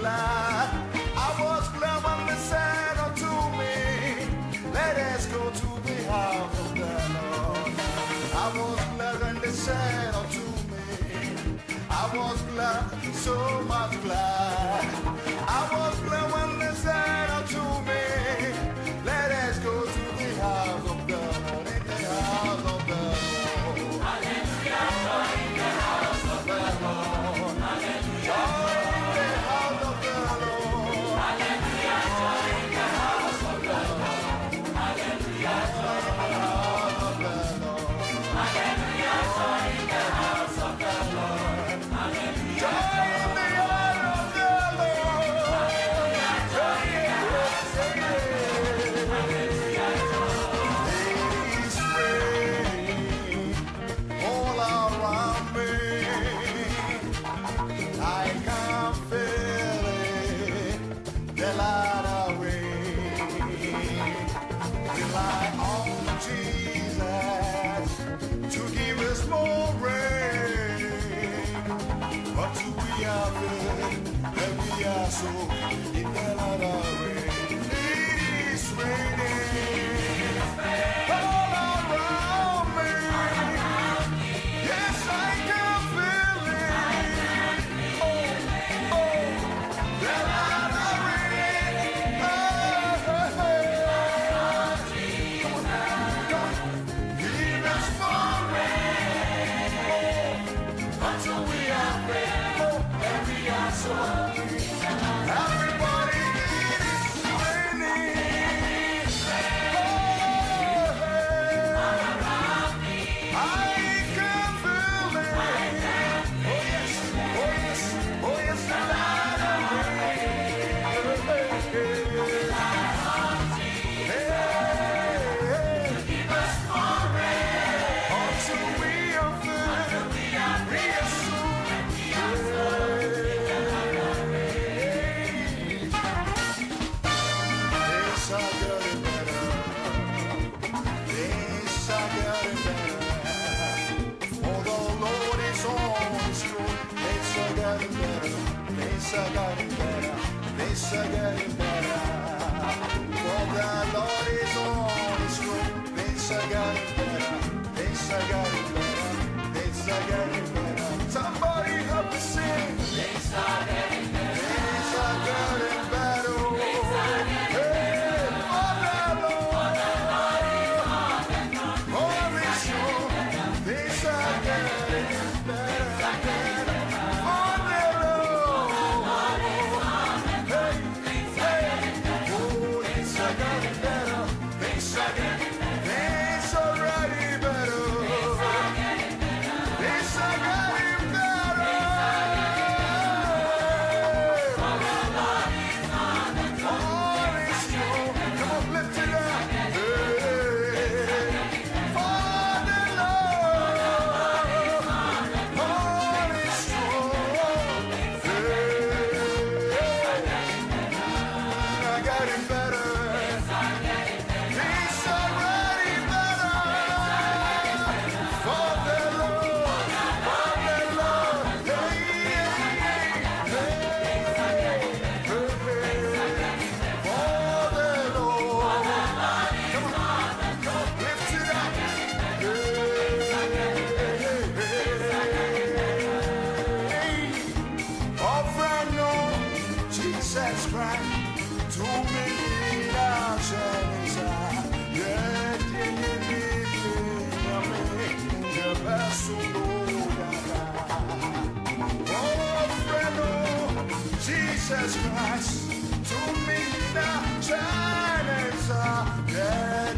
glad. I was glad when they said unto me, Let us go to the house of the Lord. I was glad when they said unto me, I was glad, so Jesus Christ to me the Chinese again.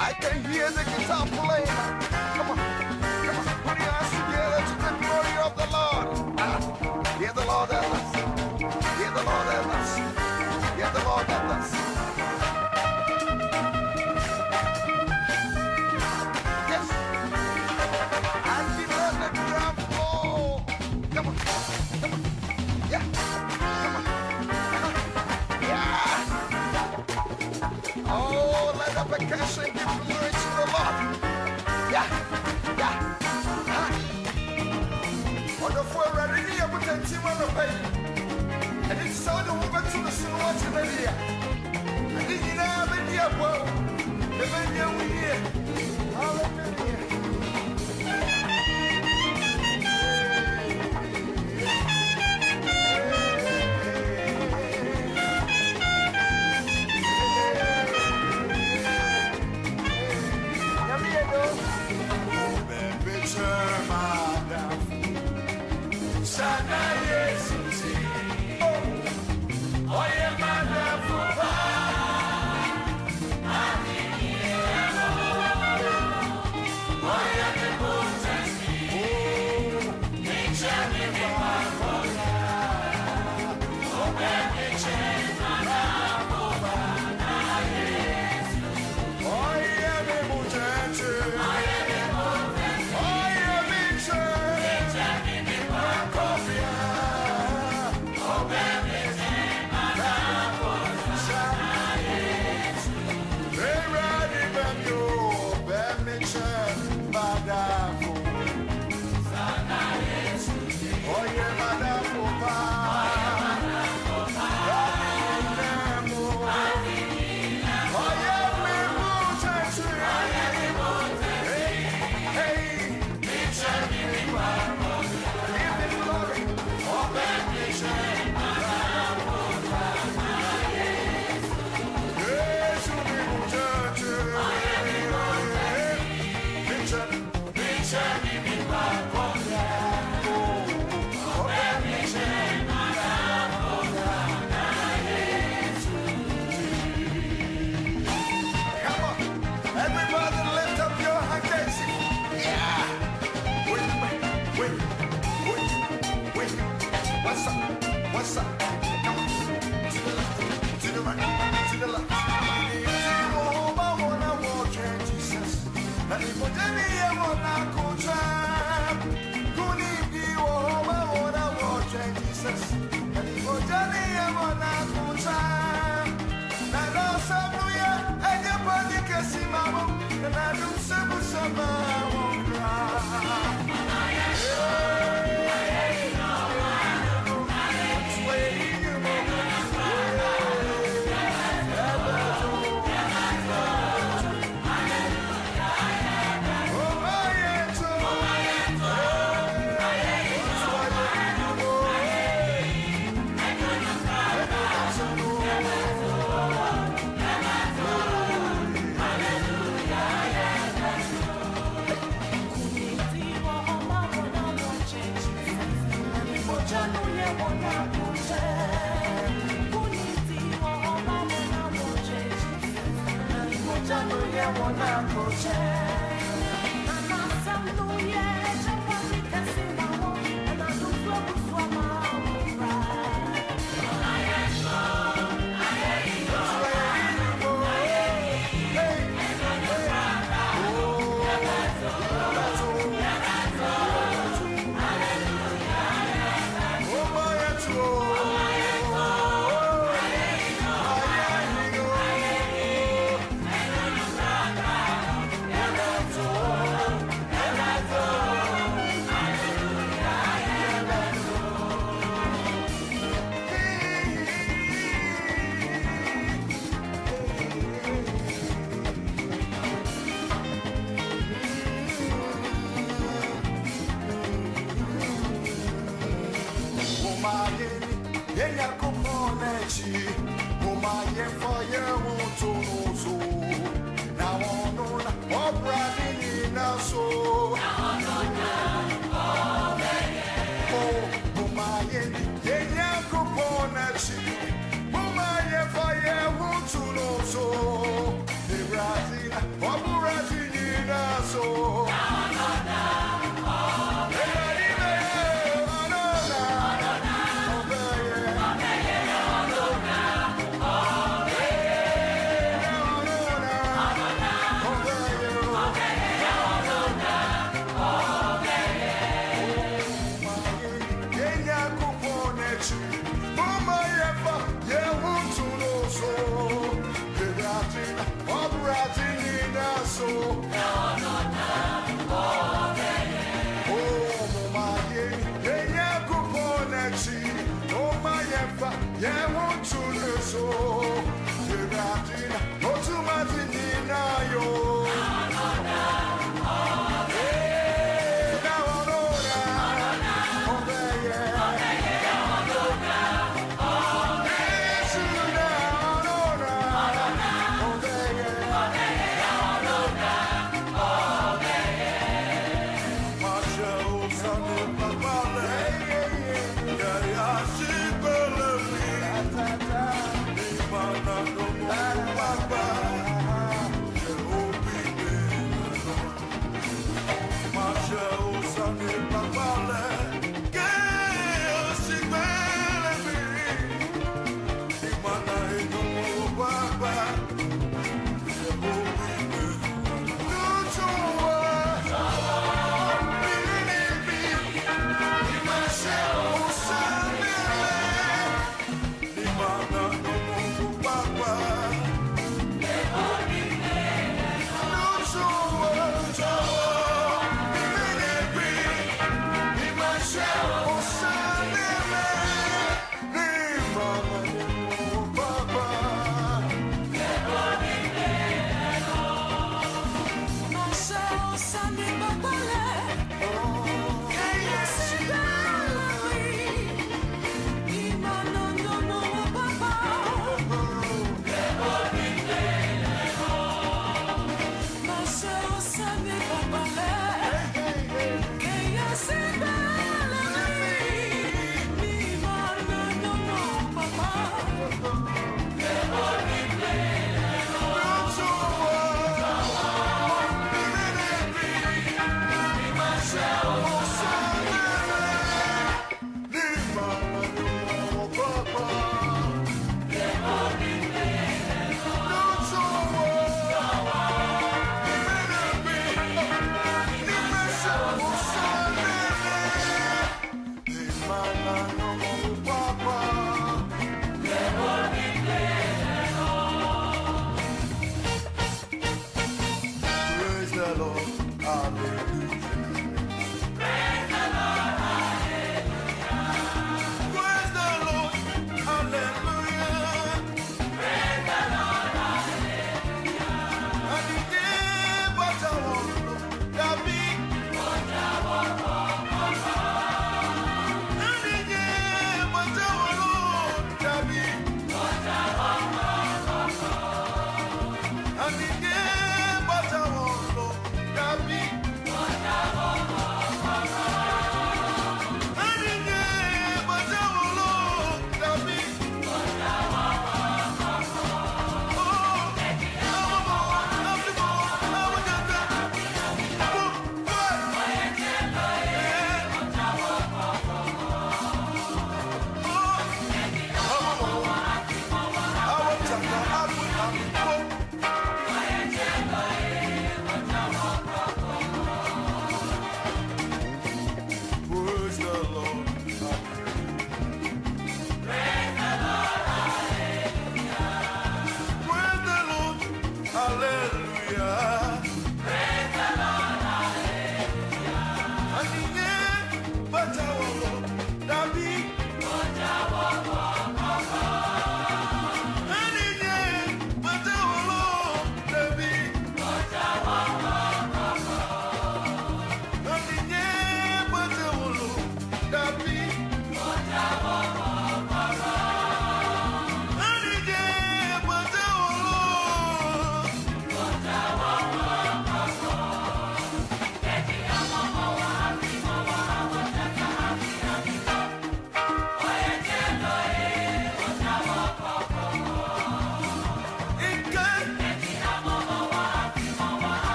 I can hear the guitar playing. Come on. Come on. Put your hands together to the glory of the Lord. Hear the Lord help us. Hear the Lord help us. Hear the Lord help us. Yes. And he let the drum fall. Come on. Come on. Yeah. Come on. Yeah. Oh, let the percussion the. Yeah. Yeah. Uh-huh. Wonderful. Ready? You put a team on the. And it's so the woman to the sun watching the video. my So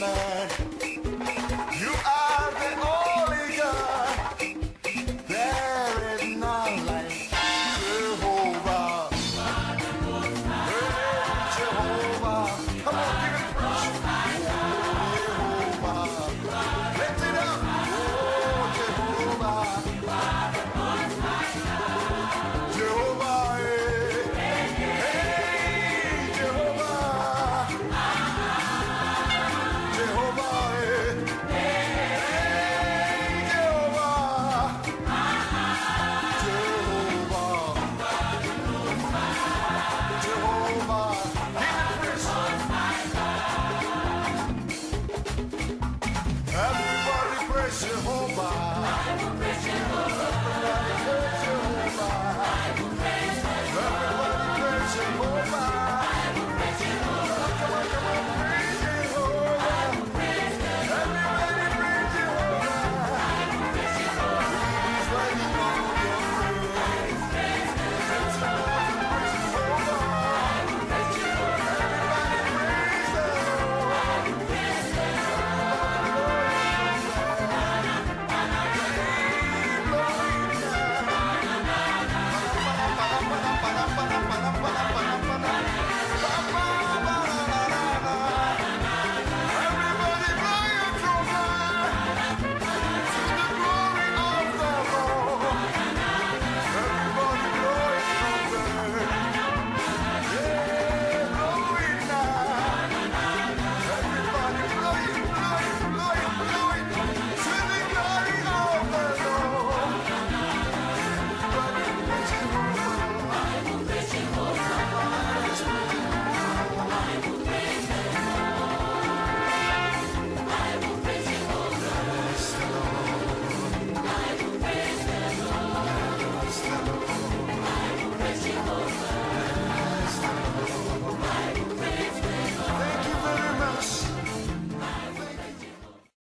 works